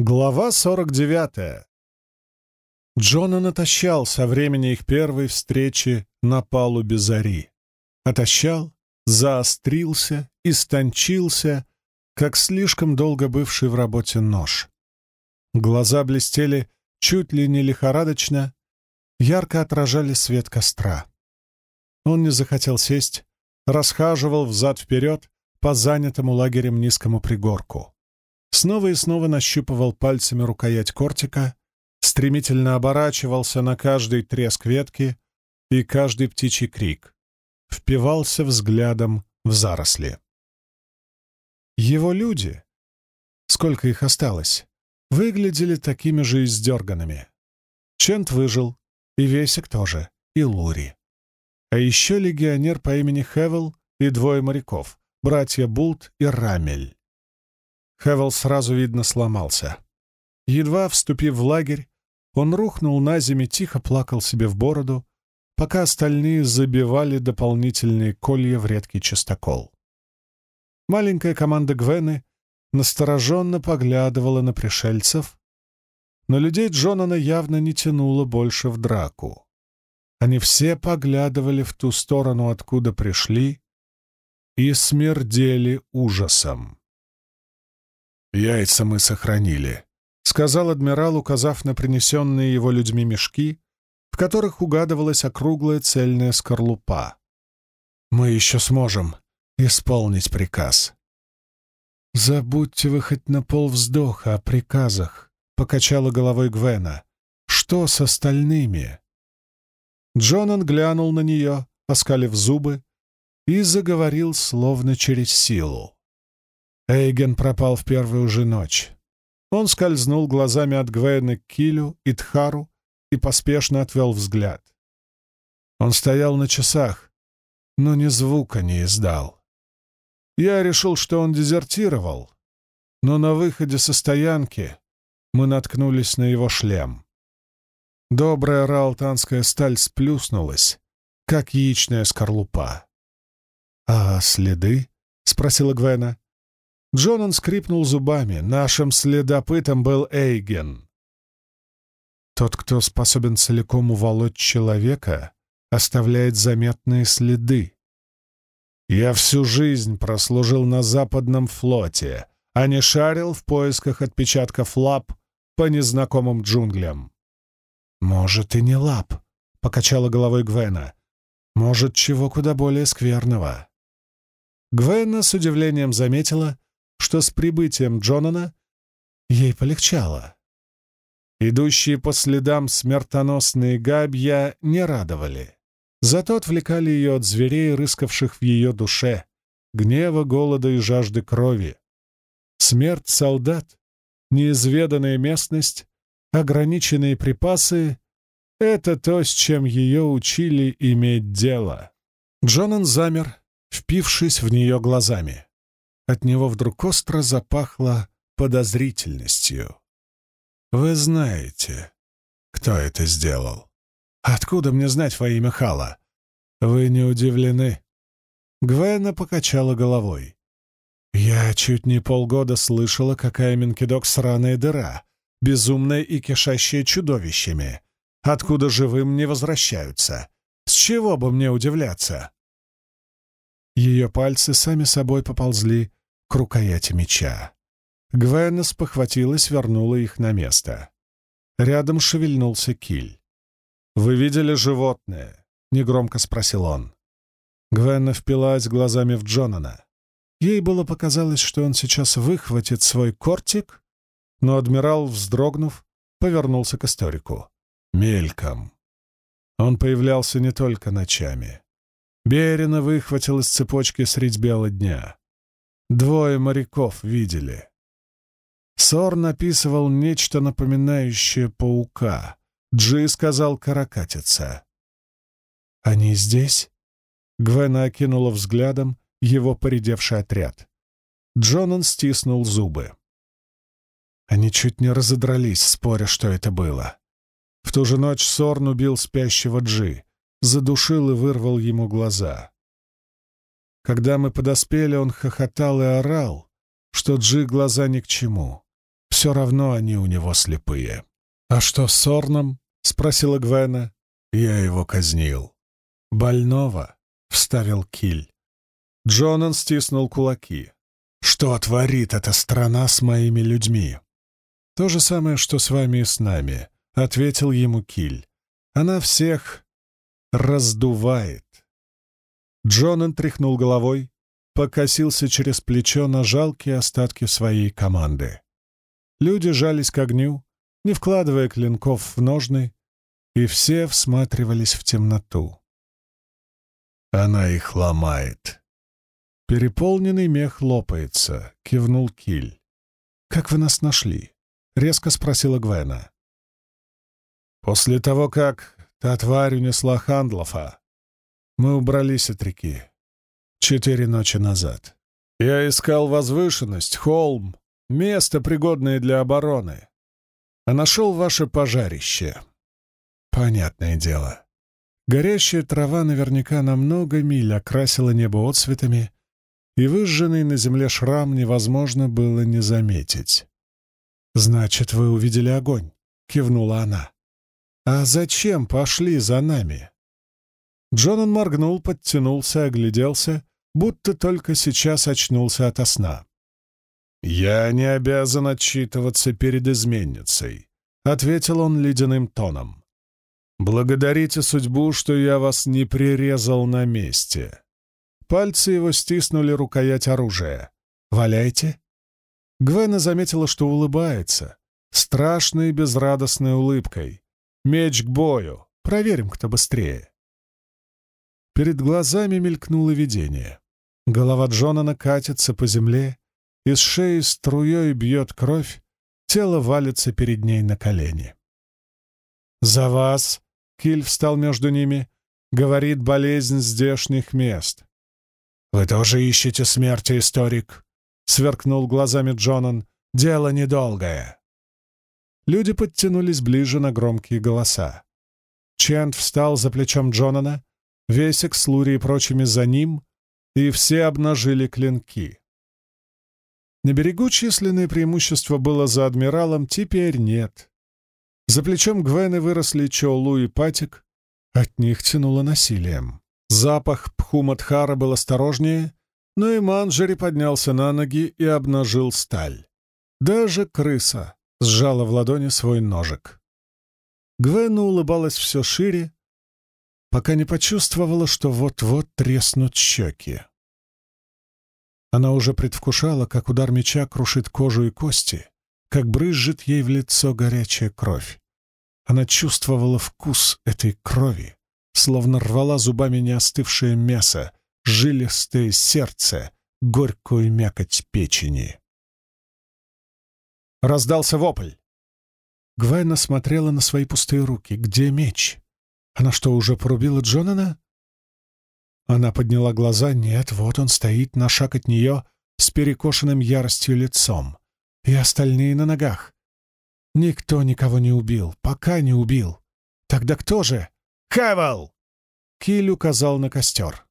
Глава 49. Джона натощал со времени их первой встречи на палубе зари. Отощал, заострился, истончился, как слишком долго бывший в работе нож. Глаза блестели чуть ли не лихорадочно, ярко отражали свет костра. Он не захотел сесть, расхаживал взад-вперед по занятому лагерем низкому пригорку. Снова и снова нащупывал пальцами рукоять кортика, стремительно оборачивался на каждый треск ветки и каждый птичий крик, впивался взглядом в заросли. Его люди, сколько их осталось, выглядели такими же издерганными. Чент выжил, и Весик тоже, и Лури. А еще легионер по имени Хевел и двое моряков, братья Булт и Рамель. Хевел сразу, видно, сломался. Едва вступив в лагерь, он рухнул на землю, тихо плакал себе в бороду, пока остальные забивали дополнительные колья в редкий частокол. Маленькая команда Гвены настороженно поглядывала на пришельцев, но людей Джонана явно не тянуло больше в драку. Они все поглядывали в ту сторону, откуда пришли, и смердели ужасом. «Яйца мы сохранили», — сказал адмирал, указав на принесенные его людьми мешки, в которых угадывалась округлая цельная скорлупа. «Мы еще сможем исполнить приказ». «Забудьте вы хоть на полвздоха о приказах», — покачала головой Гвена. «Что с остальными?» Джонан глянул на нее, оскалив зубы, и заговорил словно через силу. Эйген пропал в первую же ночь. Он скользнул глазами от Гвены к Килю и Тхару и поспешно отвел взгляд. Он стоял на часах, но ни звука не издал. Я решил, что он дезертировал, но на выходе со стоянки мы наткнулись на его шлем. Добрая раалтанская сталь сплюснулась, как яичная скорлупа. «А следы?» — спросила Гвена. Джонан скрипнул зубами. Нашим следопытом был Эйген. Тот, кто способен целиком уволоть человека, оставляет заметные следы. Я всю жизнь прослужил на Западном флоте, а не шарил в поисках отпечатков лап по незнакомым джунглям. «Может, и не лап», — покачала головой Гвена. «Может, чего куда более скверного». Гвена с удивлением заметила, что с прибытием Джонана ей полегчало. Идущие по следам смертоносные габья не радовали, зато отвлекали ее от зверей, рыскавших в ее душе, гнева, голода и жажды крови. Смерть солдат, неизведанная местность, ограниченные припасы — это то, с чем ее учили иметь дело. Джонан замер, впившись в нее глазами. От него вдруг остро запахло подозрительностью. «Вы знаете, кто это сделал? Откуда мне знать во имя Хала? Вы не удивлены?» Гвена покачала головой. «Я чуть не полгода слышала, какая Минкидок сраная дыра, безумная и кишащая чудовищами. Откуда живым не возвращаются? С чего бы мне удивляться?» Ее пальцы сами собой поползли к рукояти меча. Гвена спохватилась, вернула их на место. Рядом шевельнулся киль. «Вы видели животное?» — негромко спросил он. Гвенна впилась глазами в Джонана. Ей было показалось, что он сейчас выхватит свой кортик, но адмирал, вздрогнув, повернулся к историку. Мельком. Он появлялся не только ночами. Берина выхватил из цепочки средь бела дня. Двое моряков видели. Сор написывал нечто напоминающее паука. Джи сказал каракатица. «Они здесь?» Гвена окинула взглядом его поредевший отряд. Джонан стиснул зубы. Они чуть не разодрались, споря, что это было. В ту же ночь Сорн убил спящего Джи, задушил и вырвал ему глаза. Когда мы подоспели, он хохотал и орал, что Джи глаза ни к чему. Все равно они у него слепые. «А что с Сорном?» — спросила Гвена. «Я его казнил». «Больного?» — вставил Киль. Джонан стиснул кулаки. «Что творит эта страна с моими людьми?» «То же самое, что с вами и с нами», — ответил ему Киль. «Она всех раздувает». Джонан тряхнул головой, покосился через плечо на жалкие остатки своей команды. Люди жались к огню, не вкладывая клинков в ножны, и все всматривались в темноту. Она их ломает. Переполненный мех лопается, кивнул Киль. «Как вы нас нашли?» — резко спросила Гвена. «После того, как та тварь унесла Хандлофа, мы убрались от реки. Четыре ночи назад. Я искал возвышенность, холм, место, пригодное для обороны, а нашел ваше пожарище. Понятное дело. Горящая трава наверняка на много миль окрасила небо отцветами, и выжженный на земле шрам невозможно было не заметить. «Значит, вы увидели огонь», — кивнула она. «А зачем пошли за нами?» Джонан моргнул, подтянулся, огляделся, будто только сейчас очнулся ото сна. «Я не обязан отчитываться перед изменницей», — ответил он ледяным тоном. «Благодарите судьбу, что я вас не прирезал на месте». Пальцы его стиснули рукоять оружия. «Валяйте?» Гвена заметила, что улыбается, страшной безрадостной улыбкой. «Меч к бою! Проверим, кто быстрее!» Перед глазами мелькнуло видение. Голова Джонана катится по земле, из шеи струей бьет кровь, тело валится перед ней на колени. «За вас!» — Киль встал между ними. «Говорит болезнь здешних мест. «Вы тоже ищете смерти, историк?» — сверкнул глазами Джонан. «Дело недолгое». Люди подтянулись ближе на громкие голоса. Чент встал за плечом Джонана, Весик с Лури и прочими за ним, и все обнажили клинки. На берегу численное преимущество было за адмиралом, теперь нет. За плечом Гвены выросли Чоулу и Патик, от них тянуло насилием. Запах Пхумадхара был осторожнее, но и Манджери поднялся на ноги и обнажил сталь. Даже крыса сжала в ладони свой ножик. Гвена улыбалась все шире, пока не почувствовала, что вот-вот треснут щеки. Она уже предвкушала, как удар меча крушит кожу и кости, как брызжет ей в лицо горячая кровь. Она чувствовала вкус этой крови, словно рвала зубами неостывшее мясо, жилистое сердце, горькую мякоть печени. Раздался вопль. Гвайна смотрела на свои пустые руки. Где меч? Она что, уже порубила Джонана? Она подняла глаза. Нет, вот он стоит на шаг от нее с перекошенным яростью лицом. И остальные на ногах. Никто никого не убил. Пока не убил. Тогда кто же? Хавал!» Киль указал на костер.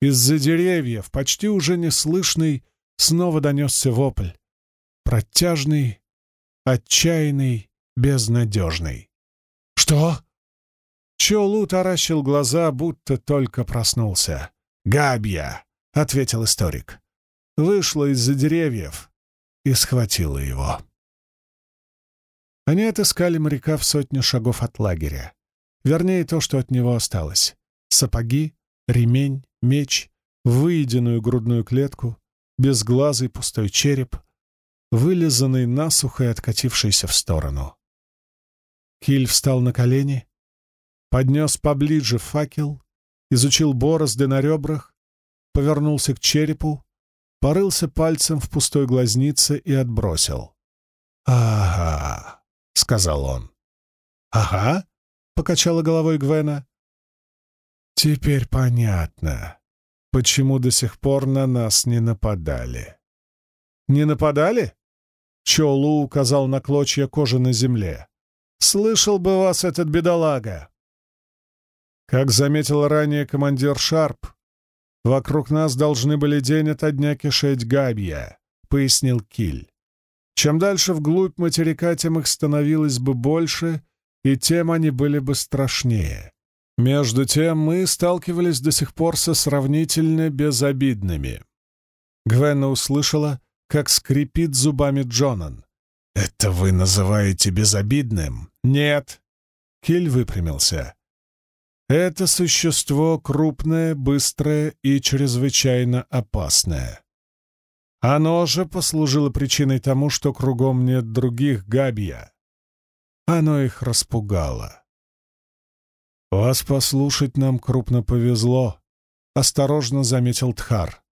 Из-за деревьев, почти уже неслышный, снова донесся вопль. Протяжный, отчаянный, безнадежный. «Что?» Чолу таращил глаза, будто только проснулся. «Габья!» — ответил историк. Вышла из-за деревьев и схватила его. Они отыскали моряка в сотню шагов от лагеря. Вернее, то, что от него осталось. Сапоги, ремень, меч, выеденную грудную клетку, безглазый пустой череп, вылизанный насухо и откатившийся в сторону. Киль встал на колени, поднес поближе факел, изучил борозды на ребрах, повернулся к черепу, порылся пальцем в пустой глазнице и отбросил. «Ага», — сказал он. «Ага?» — покачала головой Гвена. «Теперь понятно, почему до сих пор на нас не нападали». «Не нападали?» — Чолу указал на клочья кожи на земле. «Слышал бы вас этот бедолага!» Как заметил ранее командир Шарп, вокруг нас должны были день ото дня кишеть габья, — пояснил Киль. Чем дальше вглубь материка, тем их становилось бы больше, и тем они были бы страшнее. Между тем мы сталкивались до сих пор со сравнительно безобидными. Гвенна услышала, как скрипит зубами Джонан. «Это вы называете безобидным?» «Нет». Киль выпрямился. «Это существо крупное, быстрое и чрезвычайно опасное. Оно же послужило причиной тому, что кругом нет других Габья. Оно их распугало. «Вас послушать нам крупно повезло», — осторожно заметил Тхар.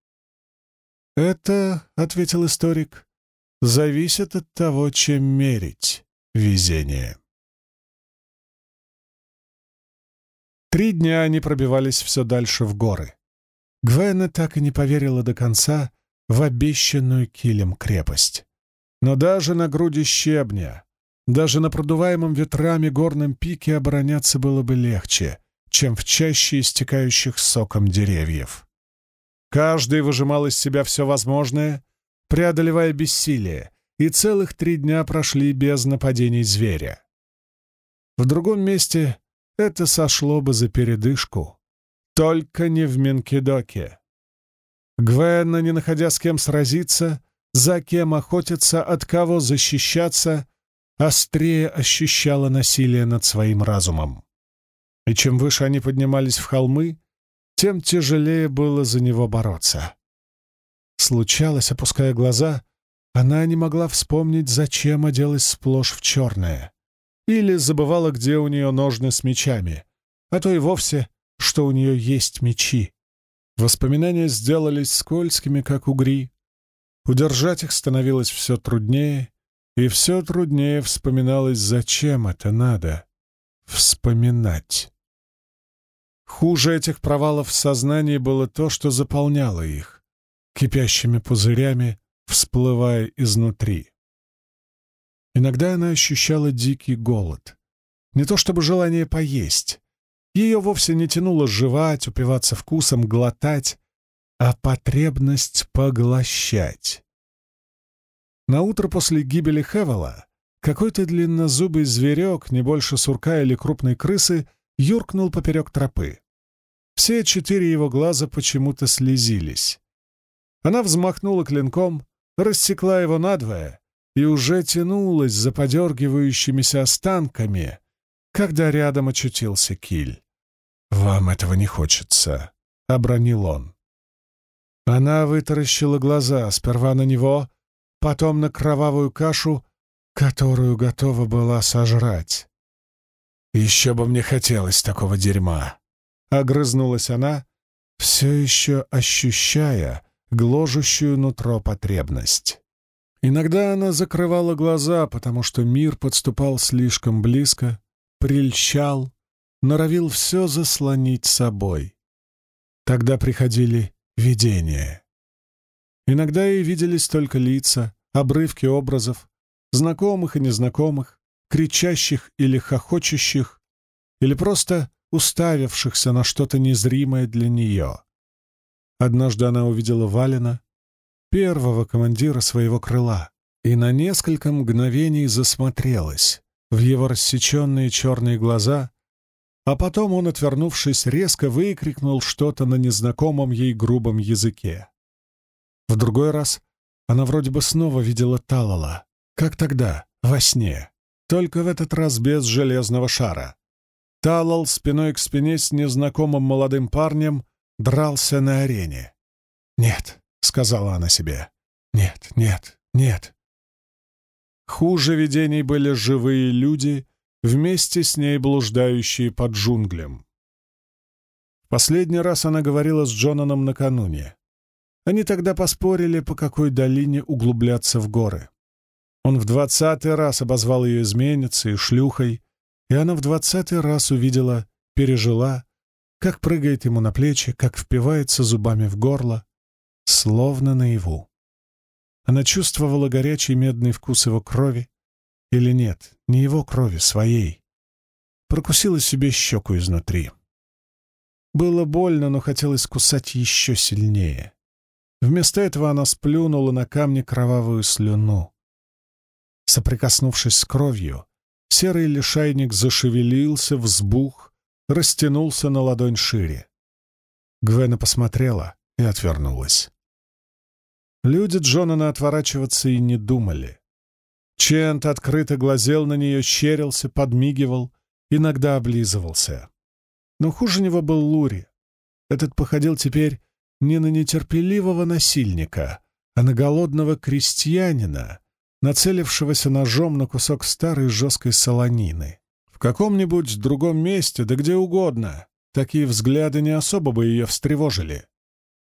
«Это, — ответил историк, — зависит от того, чем мерить везение». Три дня они пробивались все дальше в горы. Гвена так и не поверила до конца в обещанную килем крепость. Но даже на груди щебня, даже на продуваемом ветрами горном пике обороняться было бы легче, чем в чаще истекающих соком деревьев. Каждый выжимал из себя все возможное, преодолевая бессилие, и целых три дня прошли без нападений зверя. В другом месте это сошло бы за передышку. Только не в Менкидоке. Гвенна, не находя с кем сразиться, за кем охотиться, от кого защищаться, острее ощущала насилие над своим разумом. И чем выше они поднимались в холмы, тем тяжелее было за него бороться. Случалось, опуская глаза, она не могла вспомнить, зачем оделась сплошь в черное. Или забывала, где у нее ножны с мечами, а то и вовсе, что у нее есть мечи. Воспоминания сделались скользкими, как угри. Удержать их становилось все труднее, и все труднее вспоминалось, зачем это надо — вспоминать. Хуже этих провалов в сознании было то, что заполняло их, кипящими пузырями, всплывая изнутри. Иногда она ощущала дикий голод. Не то чтобы желание поесть. Ее вовсе не тянуло жевать, упиваться вкусом, глотать, а потребность поглощать. На утро после гибели Хевела какой-то длиннозубый зверек, не больше сурка или крупной крысы, юркнул поперек тропы. Все четыре его глаза почему-то слезились. Она взмахнула клинком, рассекла его надвое и уже тянулась за подергивающимися останками, когда рядом очутился Киль. «Вам этого не хочется», — обронил он. Она вытаращила глаза сперва на него, потом на кровавую кашу, которую готова была сожрать. «Еще бы мне хотелось такого дерьма!» — огрызнулась она, все еще ощущая гложущую нутро потребность. Иногда она закрывала глаза, потому что мир подступал слишком близко, прельщал, норовил все заслонить собой. Тогда приходили видения. Иногда ей виделись только лица, обрывки образов, знакомых и незнакомых, кричащих или хохочущих, или просто уставившихся на что-то незримое для нее. Однажды она увидела Валина, первого командира своего крыла, и на несколько мгновений засмотрелась в его рассеченные черные глаза, а потом он, отвернувшись, резко выкрикнул что-то на незнакомом ей грубом языке. В другой раз она вроде бы снова видела Талала, как тогда, во сне, только в этот раз без железного шара. Талал спиной к спине с незнакомым молодым парнем дрался на арене. «Нет, — сказала она себе. «Нет, нет, нет». Хуже видений были живые люди, вместе с ней блуждающие под джунглям. Последний раз она говорила с Джонаном накануне. Они тогда поспорили, по какой долине углубляться в горы. Он в двадцатый раз обозвал ее изменницей шлюхой, и она в двадцатый раз увидела, пережила, как прыгает ему на плечи, как впивается зубами в горло, словно наяву. Она чувствовала горячий медный вкус его крови. Или нет, не его крови, своей. Прокусила себе щеку изнутри. Было больно, но хотелось кусать еще сильнее. Вместо этого она сплюнула на камни кровавую слюну. Соприкоснувшись с кровью, серый лишайник зашевелился, взбух, растянулся на ладонь шире. Гвена посмотрела и отвернулась. Люди Джонана отворачиваться и не думали. Чент открыто глазел на нее, щерился, подмигивал, иногда облизывался. Но хуже него был Лури. Этот походил теперь не на нетерпеливого насильника, а на голодного крестьянина, нацелившегося ножом на кусок старой жесткой солонины. В каком-нибудь другом месте, да где угодно, такие взгляды не особо бы ее встревожили.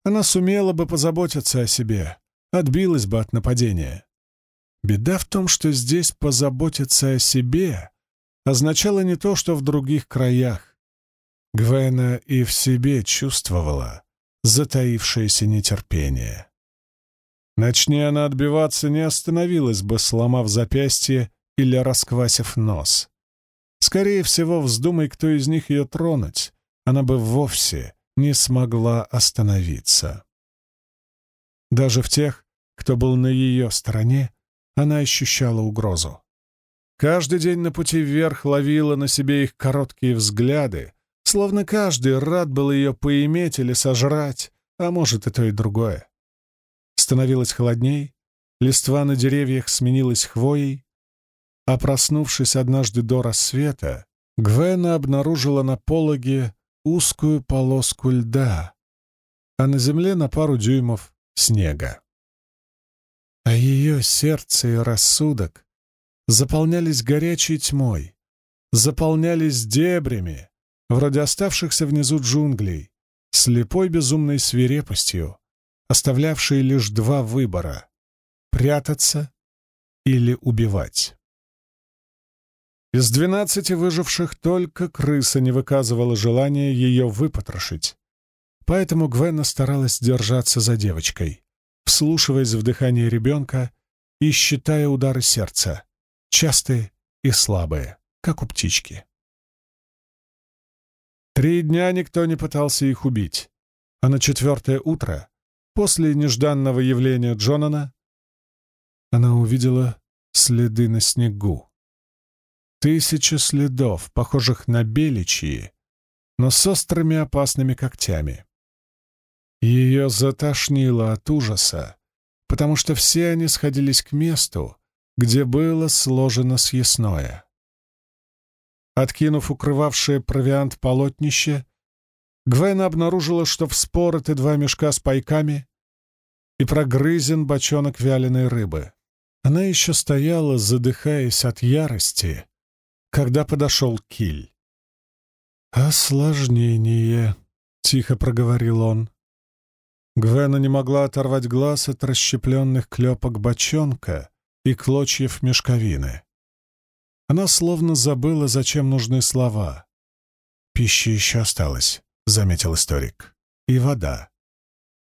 Она сумела бы позаботиться о себе, отбилась бы от нападения. Беда в том, что здесь позаботиться о себе означало не то, что в других краях. Гвена и в себе чувствовала затаившееся нетерпение. Начни она отбиваться, не остановилась бы, сломав запястье или расквасив нос. Скорее всего, вздумай, кто из них ее тронуть, она бы вовсе не смогла остановиться. Даже в тех, кто был на ее стороне, она ощущала угрозу. Каждый день на пути вверх ловила на себе их короткие взгляды, словно каждый рад был ее поиметь или сожрать, а может и то и другое. Становилось холодней, листва на деревьях сменилась хвоей, а проснувшись однажды до рассвета, Гвена обнаружила на пологе узкую полоску льда, а на земле на пару дюймов снега. А ее сердце и рассудок заполнялись горячей тьмой, заполнялись дебрями, вроде оставшихся внизу джунглей, слепой безумной свирепостью, оставлявшей лишь два выбора — прятаться или убивать. Из двенадцати выживших только крыса не выказывала желания ее выпотрошить. Поэтому Гвена старалась держаться за девочкой, вслушиваясь в дыхание ребенка и считая удары сердца, частые и слабые, как у птички. Три дня никто не пытался их убить, а на четвертое утро, после нежданного явления Джонана, она увидела следы на снегу. Тысячи следов, похожих на беличьи, но с острыми опасными когтями. Ее затошнило от ужаса, потому что все они сходились к месту, где было сложено съестное. Откинув укрывавшее провиант полотнище, Гвен обнаружила, что вспороты два мешка с пайками и прогрызен бочонок вяленой рыбы. Она еще стояла, задыхаясь от ярости, когда подошел Киль. «Осложнение», — тихо проговорил он. Гвена не могла оторвать глаз от расщепленных клепок бочонка и клочьев мешковины. Она словно забыла, зачем нужны слова. «Пища еще осталась», — заметил историк. «И вода».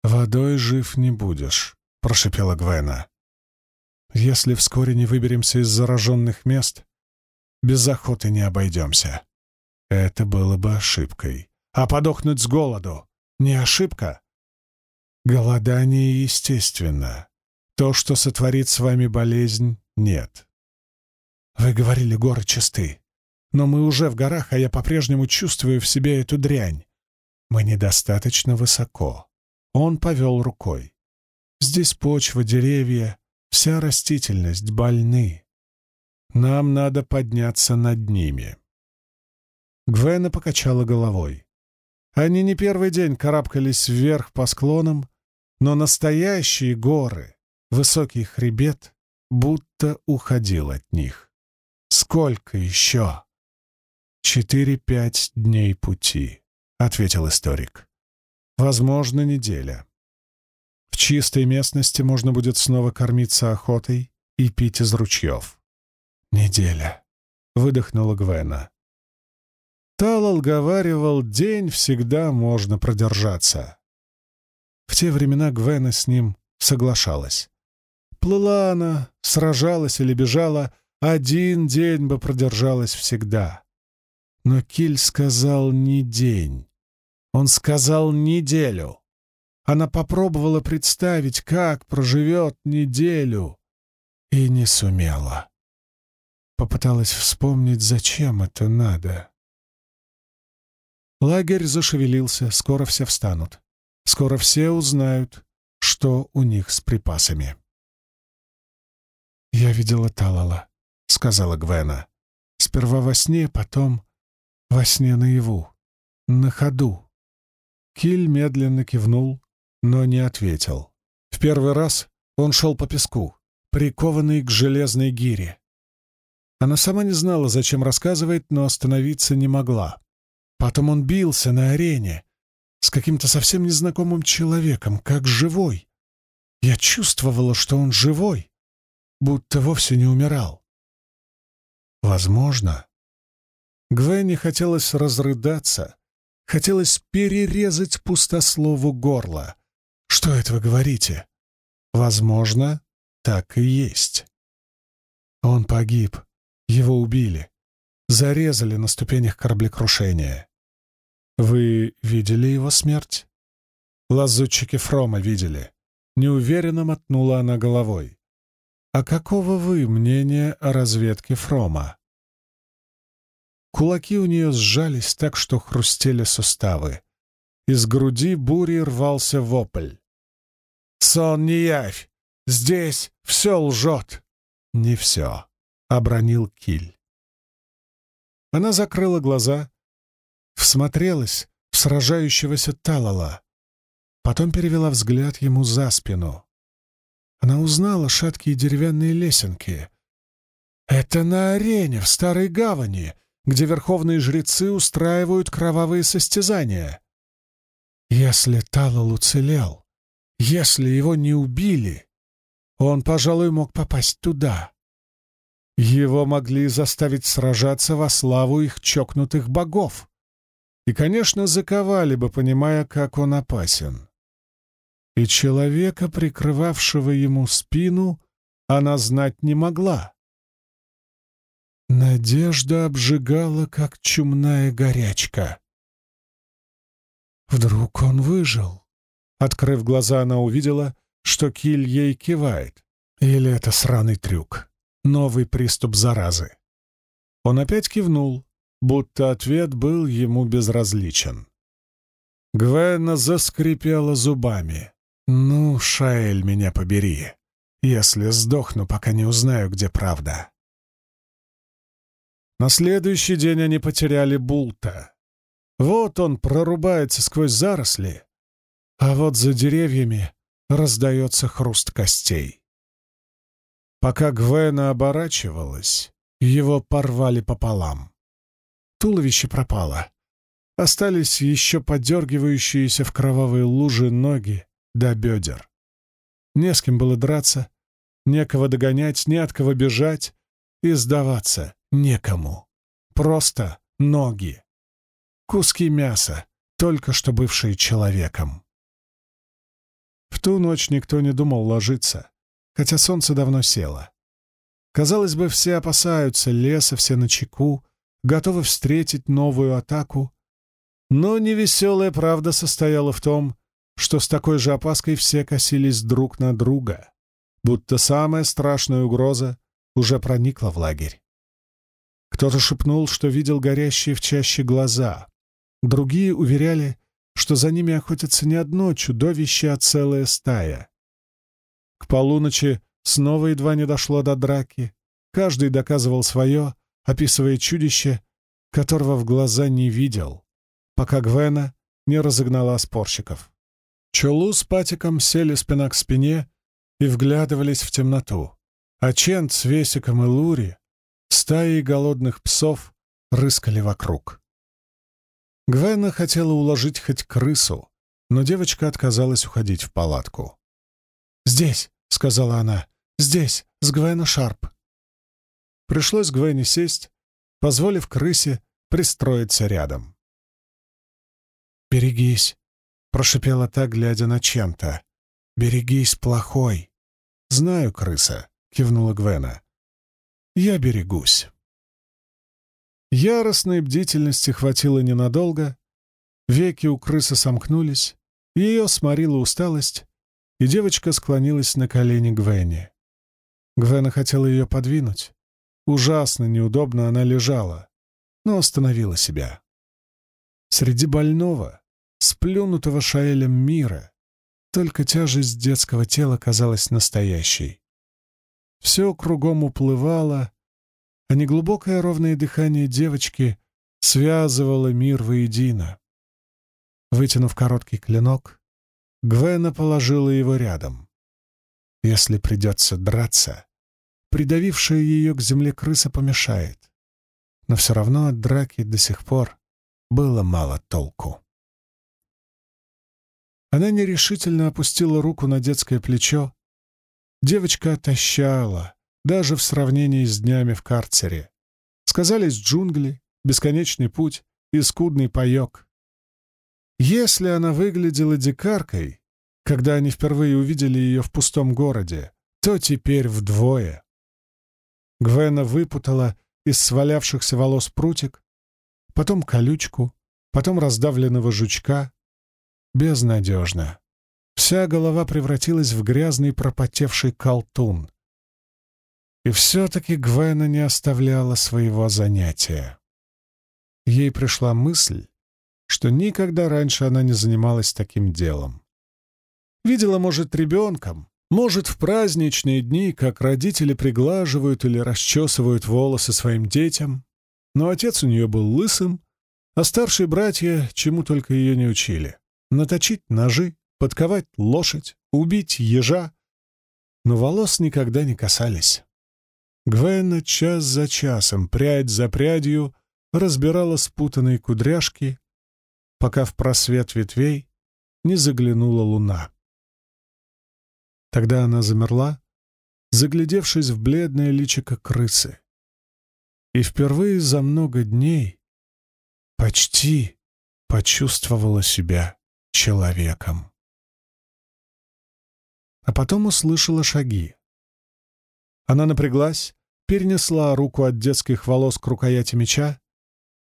«Водой жив не будешь», — прошепела Гвена. «Если вскоре не выберемся из зараженных мест, без охоты не обойдемся. Это было бы ошибкой. А подохнуть с голоду — не ошибка? Голодание естественно. То, что сотворит с вами болезнь, нет. Вы говорили, горы чисты. Но мы уже в горах, а я по-прежнему чувствую в себе эту дрянь. Мы недостаточно высоко. Он повел рукой. Здесь почва, деревья, вся растительность больны. Нам надо подняться над ними. Гвена покачала головой. Они не первый день карабкались вверх по склонам, но настоящие горы, высокий хребет, будто уходил от них. Сколько еще? Четыре-пять дней пути, — ответил историк. Возможно, неделя. В чистой местности можно будет снова кормиться охотой и пить из ручьев. «Неделя», — выдохнула Гвена. Талал говаривал, день всегда можно продержаться. В те времена Гвена с ним соглашалась. Плыла она, сражалась или бежала, один день бы продержалась всегда. Но Киль сказал не день. Он сказал неделю. Она попробовала представить, как проживет неделю, и не сумела. Попыталась вспомнить, зачем это надо. Лагерь зашевелился, скоро все встанут. Скоро все узнают, что у них с припасами. «Я видела Талала», — сказала Гвена. «Сперва во сне, потом во сне наяву, на ходу». Киль медленно кивнул, но не ответил. В первый раз он шел по песку, прикованный к железной гире. Она сама не знала, зачем рассказывает, но остановиться не могла. Потом он бился на арене с каким-то совсем незнакомым человеком, как живой. Я чувствовала, что он живой, будто вовсе не умирал. Возможно. Гвенни хотелось разрыдаться, хотелось перерезать пустослову горло. Что это вы говорите? Возможно, так и есть. Он погиб. Его убили. Зарезали на ступенях кораблекрушения. «Вы видели его смерть?» «Лазутчики Фрома видели». Неуверенно мотнула она головой. «А какого вы мнения о разведке Фрома?» Кулаки у нее сжались так, что хрустели суставы. Из груди бури рвался вопль. «Сон не явь! Здесь все лжет!» «Не все», — обронил Киль. Она закрыла глаза, всмотрелась в сражающегося Талала, потом перевела взгляд ему за спину. Она узнала шаткие деревянные лесенки. «Это на арене в Старой Гавани, где верховные жрецы устраивают кровавые состязания. Если Талал уцелел, если его не убили, он, пожалуй, мог попасть туда. Его могли заставить сражаться во славу их чокнутых богов и, конечно, заковали бы, понимая, как он опасен. И человека, прикрывавшего ему спину, она знать не могла. Надежда обжигала, как чумная горячка. Вдруг он выжил. Открыв глаза, она увидела, что Киль ей кивает. Или это сраный трюк, новый приступ заразы. Он опять кивнул, будто ответ был ему безразличен. Гвена заскрипела зубами. «Ну, Шаэль, меня побери, если сдохну, пока не узнаю, где правда». На следующий день они потеряли Булта. Вот он прорубается сквозь заросли, а вот за деревьями раздается хруст костей. Пока Гвена оборачивалась, его порвали пополам. Туловище пропало. Остались еще подергивающиеся в кровавые лужи ноги до бедер. Не с кем было драться, некого догонять, не от кого бежать и сдаваться некому. Просто ноги. Куски мяса, только что бывшие человеком. В ту ночь никто не думал ложиться, хотя солнце давно село. Казалось бы, все опасаются леса, все на чеку, готовы встретить новую атаку. Но невеселая правда состояла в том, что с такой же опаской все косились друг на друга, будто самая страшная угроза уже проникла в лагерь. Кто-то шепнул, что видел горящие в чаще глаза. Другие уверяли, что за ними охотятся не одно чудовище, а целая стая. К полуночи снова едва не дошло до драки. Каждый доказывал свое, описывая чудище, которого в глаза не видел, пока Гвена не разогнала спорщиков. Чулу с Патиком сели спина к спине и вглядывались в темноту, а Чент с Весиком и Лури, стаи голодных псов, рыскали вокруг. Гвена хотела уложить хоть крысу, но девочка отказалась уходить в палатку. «Здесь», — сказала она, — «здесь, с Гвена Шарп». Пришлось Гвене сесть, позволив крысе пристроиться рядом. «Берегись», — прошипела та, глядя на чем-то. «Берегись, плохой». «Знаю, крыса», — кивнула Гвена. «Я берегусь». Яростной бдительности хватило ненадолго, веки у крысы сомкнулись, ее сморила усталость, и девочка склонилась на колени Гвене. Гвена хотела ее подвинуть, Ужасно неудобно она лежала, но остановила себя. Среди больного, сплюнутого Шаэлем мира, только тяжесть детского тела казалась настоящей. Все кругом уплывало, а неглубокое ровное дыхание девочки связывало мир воедино. Вытянув короткий клинок, Гвена положила его рядом. Если придется драться, придавившая ее к земле крыса помешает. Но все равно от драки до сих пор было мало толку. Она нерешительно опустила руку на детское плечо. Девочка отощала, даже в сравнении с днями в карцере. Сказались джунгли, бесконечный путь и скудный паек. Если она выглядела дикаркой, когда они впервые увидели ее в пустом городе, то теперь вдвое. Гвена выпутала из свалявшихся волос прутик, потом колючку, потом раздавленного жучка. Безнадежно. Вся голова превратилась в грязный пропотевший колтун. И все-таки Гвена не оставляла своего занятия. Ей пришла мысль, что никогда раньше она не занималась таким делом. Видела, может, ребенком, может, в праздничные дни, как родители приглаживают или расчесывают волосы своим детям, но отец у нее был лысым, а старшие братья чему только ее не учили. Наточить ножи, подковать лошадь, убить ежа. Но волос никогда не касались. Гвена час за часом, прядь за прядью, разбирала спутанные кудряшки, пока в просвет ветвей не заглянула луна. Тогда она замерла, заглядевшись в бледное личико крысы. И впервые за много дней почти почувствовала себя человеком. А потом услышала шаги. Она напряглась, перенесла руку от детских волос к рукояти меча,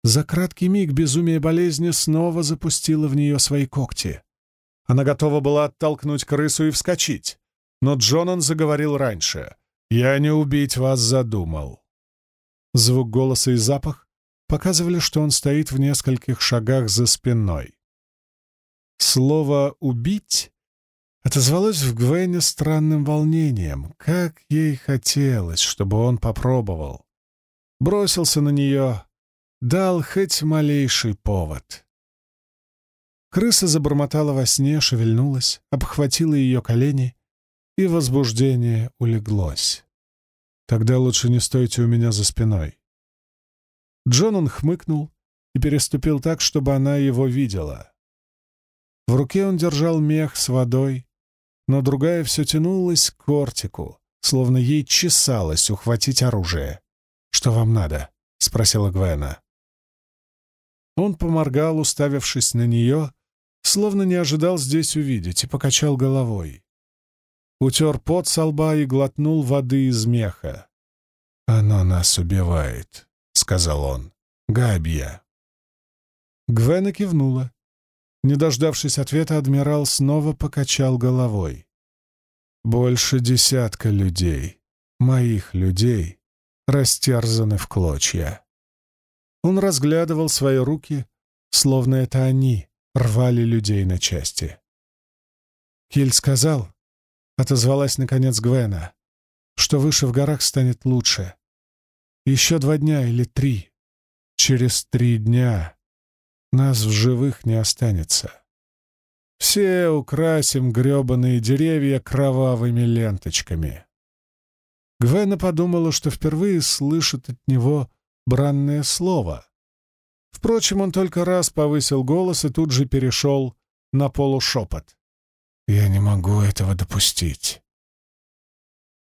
за краткий миг безумие болезни снова запустило в нее свои когти. Она готова была оттолкнуть крысу и вскочить. Но Джонан заговорил раньше. «Я не убить вас задумал». Звук голоса и запах показывали, что он стоит в нескольких шагах за спиной. Слово «убить» отозвалось в Гвене странным волнением. Как ей хотелось, чтобы он попробовал. Бросился на нее, дал хоть малейший повод. Крыса забормотала во сне, шевельнулась, обхватила ее колени и возбуждение улеглось. «Тогда лучше не стойте у меня за спиной». Джонан хмыкнул и переступил так, чтобы она его видела. В руке он держал мех с водой, но другая все тянулась к кортику, словно ей чесалось ухватить оружие. «Что вам надо?» — спросила Гвена. Он поморгал, уставившись на нее, словно не ожидал здесь увидеть, и покачал головой утер пот со лба и глотнул воды из меха. «Оно нас убивает», — сказал он. «Габья». Гвена кивнула. Не дождавшись ответа, адмирал снова покачал головой. «Больше десятка людей, моих людей, растерзаны в клочья». Он разглядывал свои руки, словно это они рвали людей на части. Киль сказал, Отозвалась, наконец, Гвена, что выше в горах станет лучше. Еще два дня или три. Через три дня нас в живых не останется. Все украсим гребаные деревья кровавыми ленточками. Гвена подумала, что впервые слышит от него бранное слово. Впрочем, он только раз повысил голос и тут же перешел на полушепот. Я не могу этого допустить.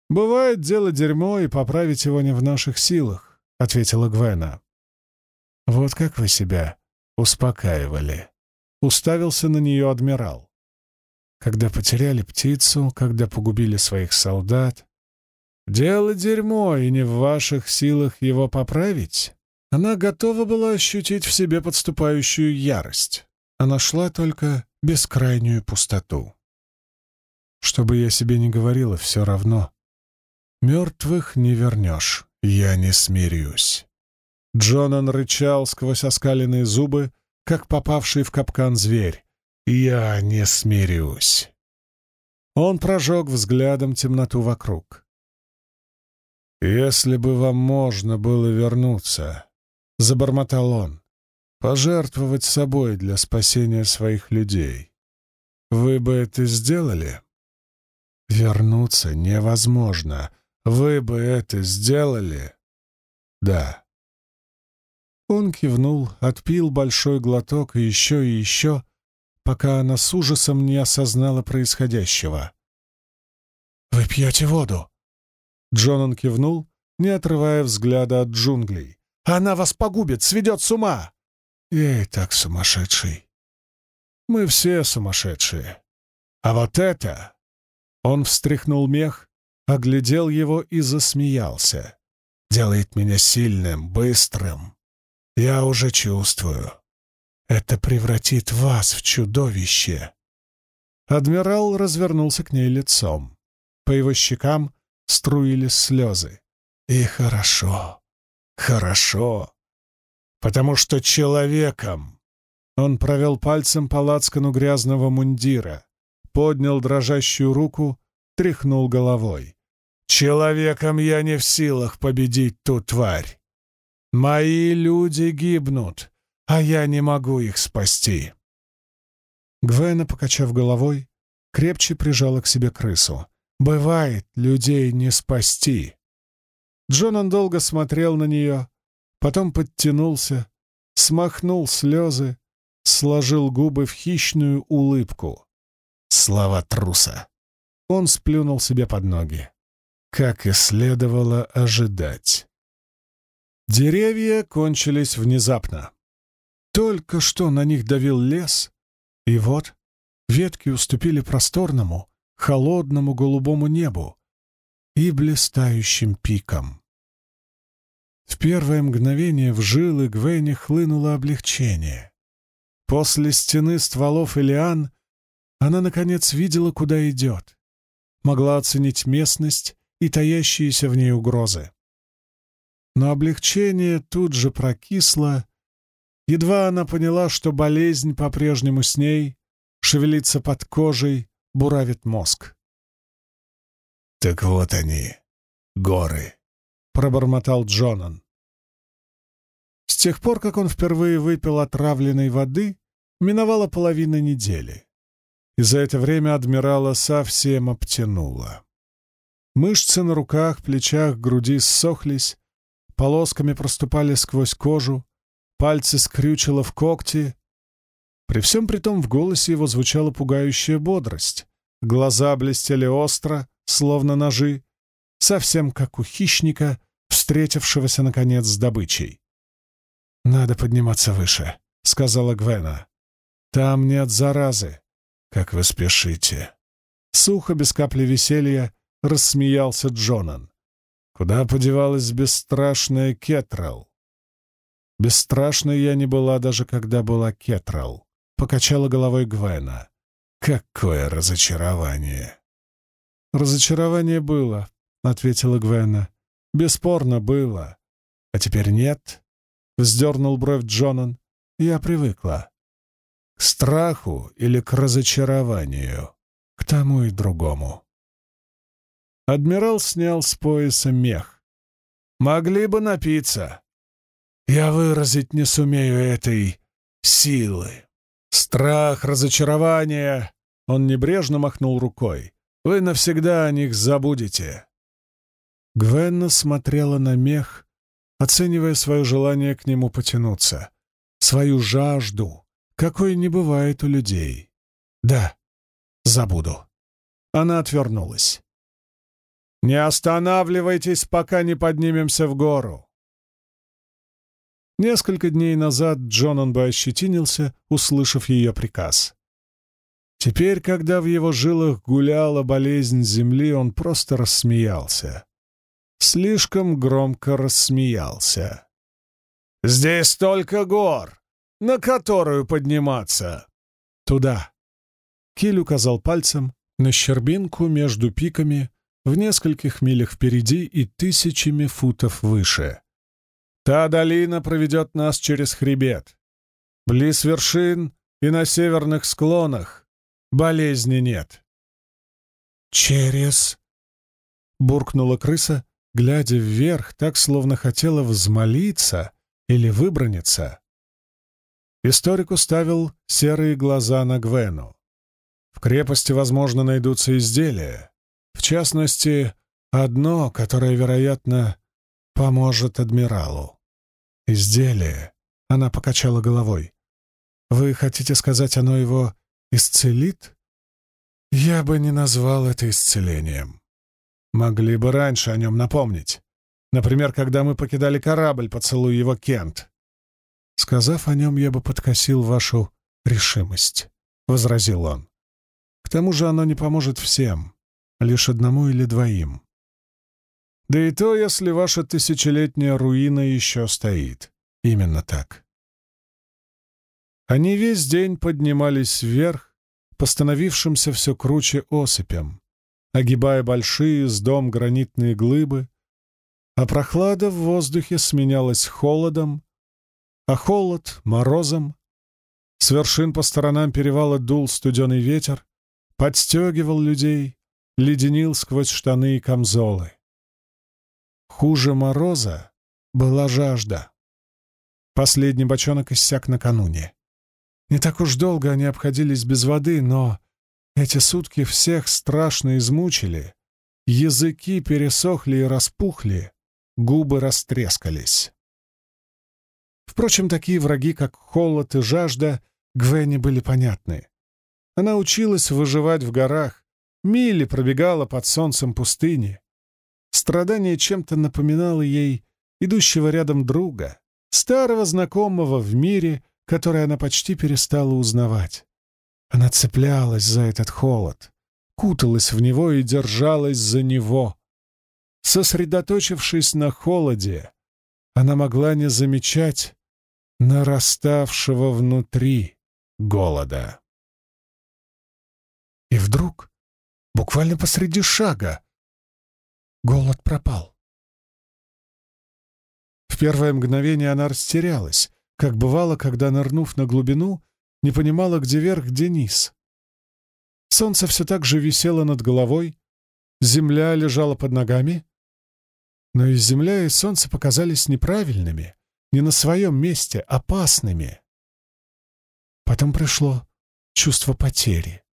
«Бывает дело дерьмо, и поправить его не в наших силах», — ответила Гвена. «Вот как вы себя успокаивали», — уставился на нее адмирал. «Когда потеряли птицу, когда погубили своих солдат. Дело дерьмо, и не в ваших силах его поправить». Она готова была ощутить в себе подступающую ярость. Она шла только бескрайнюю пустоту. Что бы я себе ни говорила, все равно. Мертвых не вернешь, Я не смирюсь. Джонан рычал сквозь оскаленные зубы, как попавший в капкан зверь. «Я не смирюсь». Он прожег взглядом темноту вокруг. «Если бы вам можно было вернуться», — забормотал он, — «пожертвовать собой для спасения своих людей, вы бы это сделали?» «Вернуться невозможно. Вы бы это сделали?» «Да». Он кивнул, отпил большой глоток и еще и еще, пока она с ужасом не осознала происходящего. «Вы пьете воду?» Джонан кивнул, не отрывая взгляда от джунглей. «Она вас погубит, сведет с ума!» «Я и так сумасшедший. Мы все сумасшедшие. А вот это...» Он встряхнул мех, оглядел его и засмеялся. «Делает меня сильным, быстрым, я уже чувствую. Это превратит вас в чудовище. Адмирал развернулся к ней лицом. По его щекам струились слезы. И хорошо, хорошо. Потому что человеком... Он провел пальцем по лацкану грязного мундира, поднял дрожащую руку, тряхнул головой. «Человеком я не в силах победить ту тварь. Мои люди гибнут, а я не могу их спасти. Гвена, покачав головой, крепче прижала к себе крысу. Бывает, людей не спасти. Джонан долго смотрел на нее, потом подтянулся, смахнул слезы, сложил губы в хищную улыбку. Слова труса. Он сплюнул себе под ноги. Как и следовало ожидать. Деревья кончились внезапно. Только что на них давил лес, и вот ветки уступили просторному, холодному голубому небу и блистающим пикам. В первое мгновение в жилы Гвенни хлынуло облегчение. После стены стволов и лиан она, наконец, видела, куда идет, могла оценить местность и таящиеся в ней угрозы но облегчение тут же прокисло. Едва она поняла, что болезнь по-прежнему с ней, шевелится под кожей, буравит мозг. «Так вот они, горы», — пробормотал Джонан. С тех пор, как он впервые выпил отравленной воды, миновала половина недели. И за это время адмирала совсем обтянуло. Мышцы на руках, плечах, груди ссохлись, полосками проступали сквозь кожу, пальцы скрючило в когти. При всем при том в голосе его звучала пугающая бодрость. Глаза блестели остро, словно ножи, совсем как у хищника, встретившегося, наконец, с добычей. «Надо подниматься выше», — сказала Гвена. «Там нет заразы, как вы спешите». Сухо, без капли веселья, рассмеялся Джонан. Куда подевалась бесстрашная Кетрал? Бесстрашной я не была даже когда была Кетрал. Покачала головой Гвена. Какое разочарование! Разочарование было, ответила Гвена. Бесспорно было. А теперь нет? Вздернул бровь Джонан. Я привыкла. К страху или к разочарованию? К тому и другому. Адмирал снял с пояса мех. «Могли бы напиться. Я выразить не сумею этой силы. Страх, разочарование...» Он небрежно махнул рукой. «Вы навсегда о них забудете». Гвенна смотрела на мех, оценивая свое желание к нему потянуться, свою жажду, какой не бывает у людей. «Да, забуду». Она отвернулась. Не останавливайтесь, пока не поднимемся в гору. Несколько дней назад Джонан бы ощетинился, услышав ее приказ. Теперь, когда в его жилах гуляла болезнь земли, он просто рассмеялся. Слишком громко рассмеялся. «Здесь столько гор, на которую подниматься!» «Туда!» Киль указал пальцем на щербинку между пиками, в нескольких милях впереди и тысячами футов выше. Та долина проведет нас через хребет. Близ вершин и на северных склонах болезни нет. «Через...» — буркнула крыса, глядя вверх, так, словно хотела взмолиться или выброниться. Историк уставил серые глаза на Гвену. В крепости, возможно, найдутся изделия. В частности, одно, которое, вероятно, поможет адмиралу. Изделие. Она покачала головой. Вы хотите сказать, оно его исцелит? Я бы не назвал это исцелением. Могли бы раньше о нем напомнить. Например, когда мы покидали корабль, поцелуй его Кент. Сказав о нем, я бы подкосил вашу решимость, — возразил он. К тому же оно не поможет всем, лишь одному или двоим. Да и то, если ваша тысячелетняя руина еще стоит. Именно так. Они весь день поднимались вверх, постановившимся все круче осыпям, огибая большие с дом гранитные глыбы, а прохлада в воздухе сменялась холодом, а холод — морозом. С вершин по сторонам перевала дул студеный ветер, подстегивал людей, леденил сквозь штаны и камзолы. Хуже мороза была жажда. Последний бочонок иссяк накануне. Не так уж долго они обходились без воды, но эти сутки всех страшно измучили, языки пересохли и распухли, губы растрескались. Впрочем, такие враги, как холод и жажда, Гвене были понятны. Она училась выживать в горах, мили пробегала под солнцем пустыни. Страдание чем-то напоминало ей идущего рядом друга, старого знакомого в мире, который она почти перестала узнавать. Она цеплялась за этот холод, куталась в него и держалась за него. Сосредоточившись на холоде, она могла не замечать нараставшего внутри голода. И вдруг, буквально посреди шага, голод пропал. В первое мгновение она растерялась, как бывало, когда, нырнув на глубину, не понимала, где верх, где низ. Солнце все так же висело над головой, земля лежала под ногами, но и земля, и солнце показались неправильными, не на своем месте, опасными. Потом пришло чувство потери,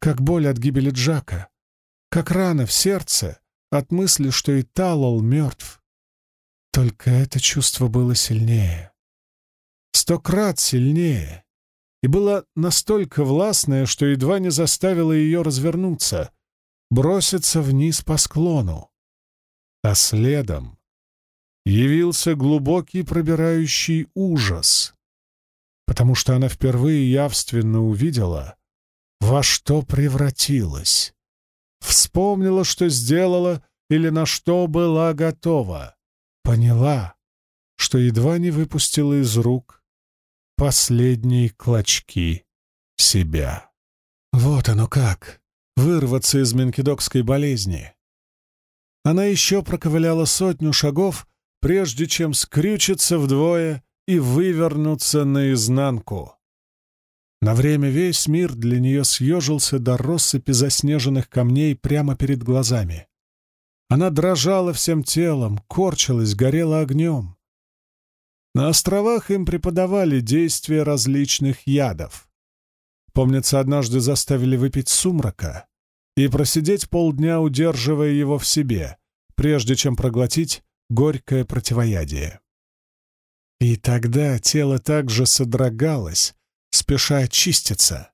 как боль от гибели Джака, как рана в сердце от мысли, что и Талол мертв. Только это чувство было сильнее. Сто крат сильнее. И было настолько властное, что едва не заставило ее развернуться, броситься вниз по склону а следом явился глубокий пробирающий ужас, потому что она впервые явственно увидела, во что превратилась, вспомнила, что сделала или на что была готова, поняла, что едва не выпустила из рук последние клочки себя. Вот оно как — вырваться из менкидокской болезни, она еще проковыляла сотню шагов, прежде чем скрючиться вдвое и вывернуться наизнанку. На время весь мир для нее съежился до россыпи заснеженных камней прямо перед глазами. Она дрожала всем телом, корчилась, горела огнем. На островах им преподавали действия различных ядов. Помнится, однажды заставили выпить сумрака, и просидеть полдня, удерживая его в себе, прежде чем проглотить горькое противоядие. И тогда тело также содрогалось, спеша очиститься.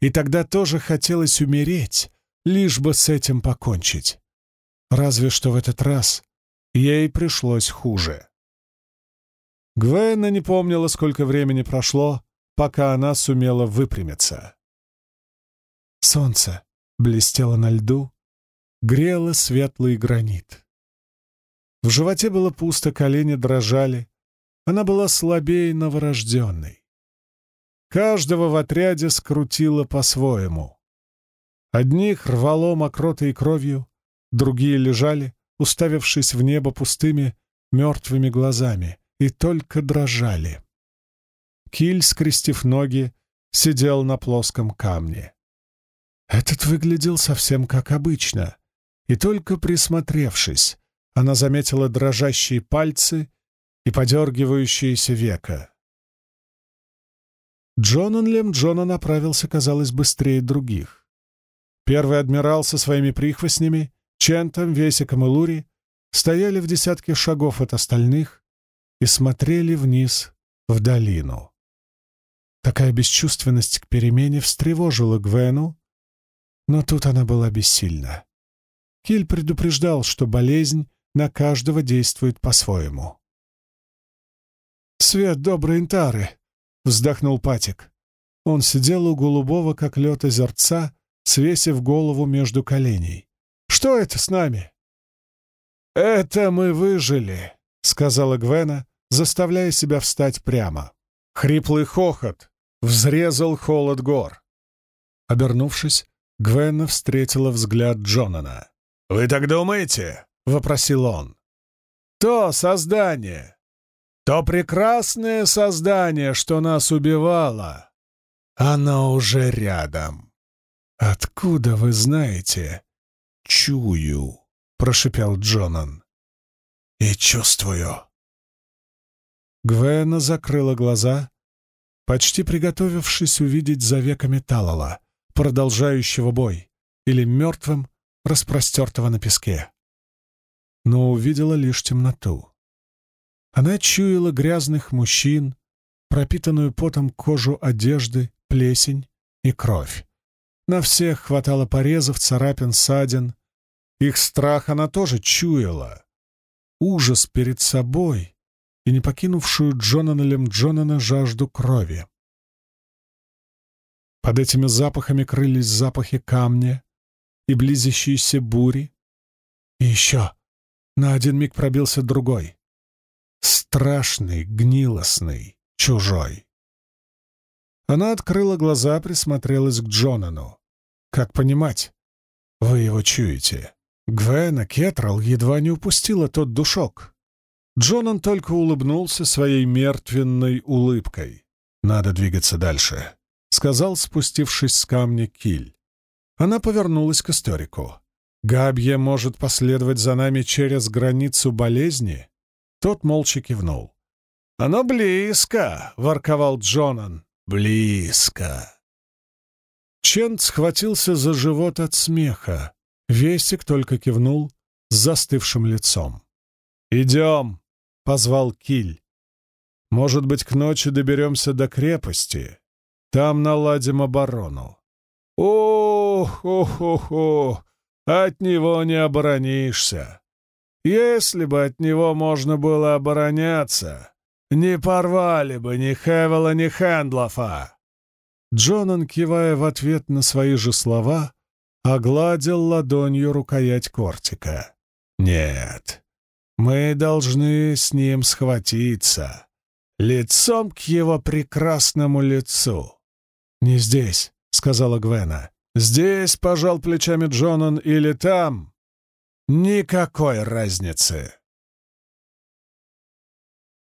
И тогда тоже хотелось умереть, лишь бы с этим покончить. Разве что в этот раз ей пришлось хуже. Гвена не помнила, сколько времени прошло, пока она сумела выпрямиться. Солнце блестело на льду, грело светлый гранит. В животе было пусто, колени дрожали. Она была слабее новорожденной. Каждого в отряде скрутило по-своему. Одних рвало мокротой кровью, другие лежали, уставившись в небо пустыми, мертвыми глазами, и только дрожали. Киль, скрестив ноги, сидел на плоском камне. Этот выглядел совсем как обычно, и только присмотревшись, она заметила дрожащие пальцы и подергивающееся века. Джонан Лем Джона направился, казалось, быстрее других. Первый адмирал со своими прихвостнями, Чентом, Весиком и Лури, стояли в десятке шагов от остальных и смотрели вниз в долину. Такая бесчувственность к перемене встревожила Гвену, но тут она была бессильна. Киль предупреждал, что болезнь на каждого действует по-своему. «Свет доброй интары!» — вздохнул Патик. Он сидел у голубого, как лед озерца, свесив голову между коленей. «Что это с нами?» «Это мы выжили», — сказала Гвена, заставляя себя встать прямо. Хриплый хохот взрезал холод гор. Обернувшись, Гвена встретила взгляд Джонана. «Вы так думаете?» — вопросил он. «То создание, то прекрасное создание, что нас убивало, оно уже рядом». «Откуда вы знаете?» «Чую», — прошипел Джонан. «И чувствую». Гвена закрыла глаза, почти приготовившись увидеть за Талала, продолжающего бой, или мертвым, распростертого на песке. Но увидела лишь темноту. Она чуяла грязных мужчин, пропитанную потом кожу одежды, плесень и кровь. На всех хватало порезов, царапин, ссадин. Их страх она тоже чуяла. Ужас перед собой и не покинувшую Джонана Лем Джонана жажду крови. Под этими запахами крылись запахи камня и близящиеся бури. И еще на один миг пробился другой. Страшный, гнилостный, чужой. Она открыла глаза, присмотрелась к Джонану. «Как понимать? Вы его чуете?» Гвена Кетрал едва не упустила тот душок. Джонан только улыбнулся своей мертвенной улыбкой. «Надо двигаться дальше», — сказал, спустившись с камня киль. Она повернулась к историку. «Габье может последовать за нами через границу болезни?» Тот молча кивнул. «Оно близко!» — ворковал Джонан. «Близко!» Чент схватился за живот от смеха. Весик только кивнул с застывшим лицом. «Идем!» — позвал Киль. «Может быть, к ночи доберемся до крепости. Там наладим оборону». «Ох, ох, ох, ох! От него не оборонишься. Если бы от него можно было обороняться, не порвали бы ни Хевела, ни Хендлофа!» Джонан, кивая в ответ на свои же слова, огладил ладонью рукоять кортика. «Нет, мы должны с ним схватиться, лицом к его прекрасному лицу». «Не здесь», — сказала Гвена. «Здесь, — пожал плечами Джонан, — или там. Никакой разницы».